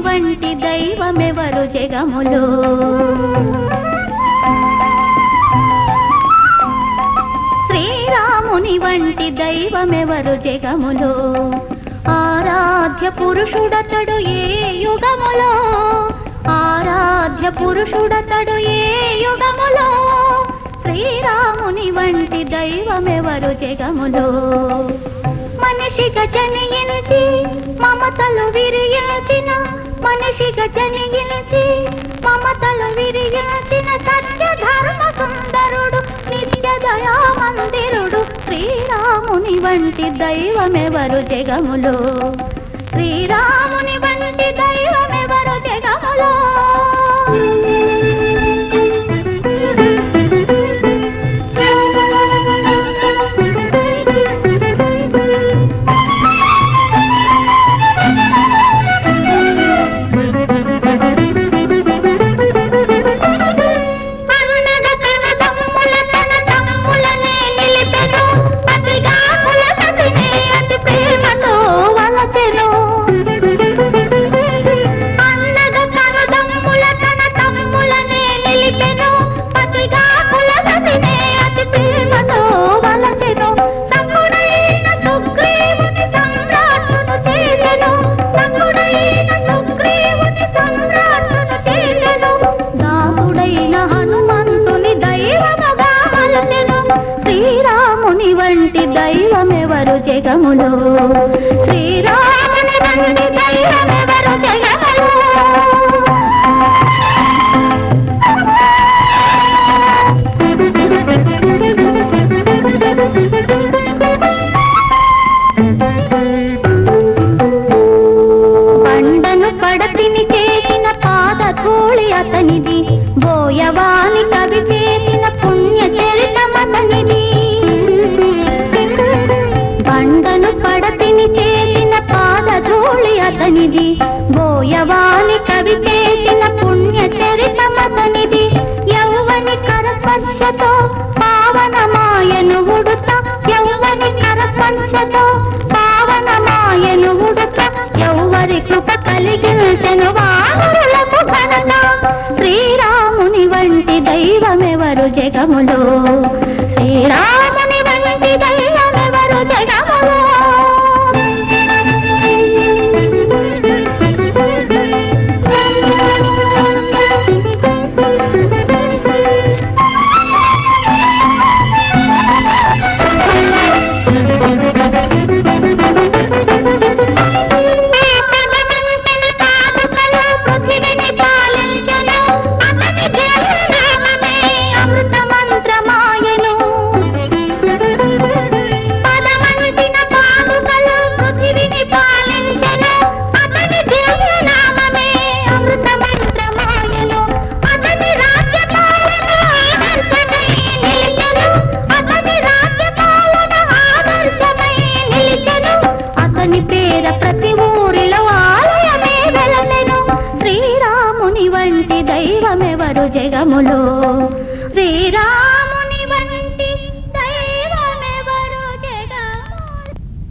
వంటి దైవమెవరు జగములో? శ్రీరాముని వంటి దైవమెవరు జగములో? ఆరాధ్య పురుషుడతడు ఏ యుగములో? ఆరాధ్య పురుషుడతడు ఏ యుగములో? శ్రీరాముని వంటి దైవమెవరు జగములో? మనిషిగా జనించి మమతలు విరియాచిన మనిషిగా జనించి మమతలు విరిగిన సత్య ధర్మ సుందరుడు నిత్య దయా మందిరుడు శ్రీరాముని వంటి దైవమెవరు జగములో? శ్రీరాముని దైవమెవరు జగములు. శ్రీరాముని పాదధూళి అతనిది కవి చేసిన పుణ్య చరితమతనిది యౌవని కరస్పర్శతో పావనమాయను ఉడుత యౌవని కరస్పర్శతో పావనమాయను ఉడుత యౌవరి కృప కలిగించను వానరులకు ఘనత శ్రీరాముని వంటి దైవమెవరు జగములో? శ్రీరాము పదములు శ్రీరామ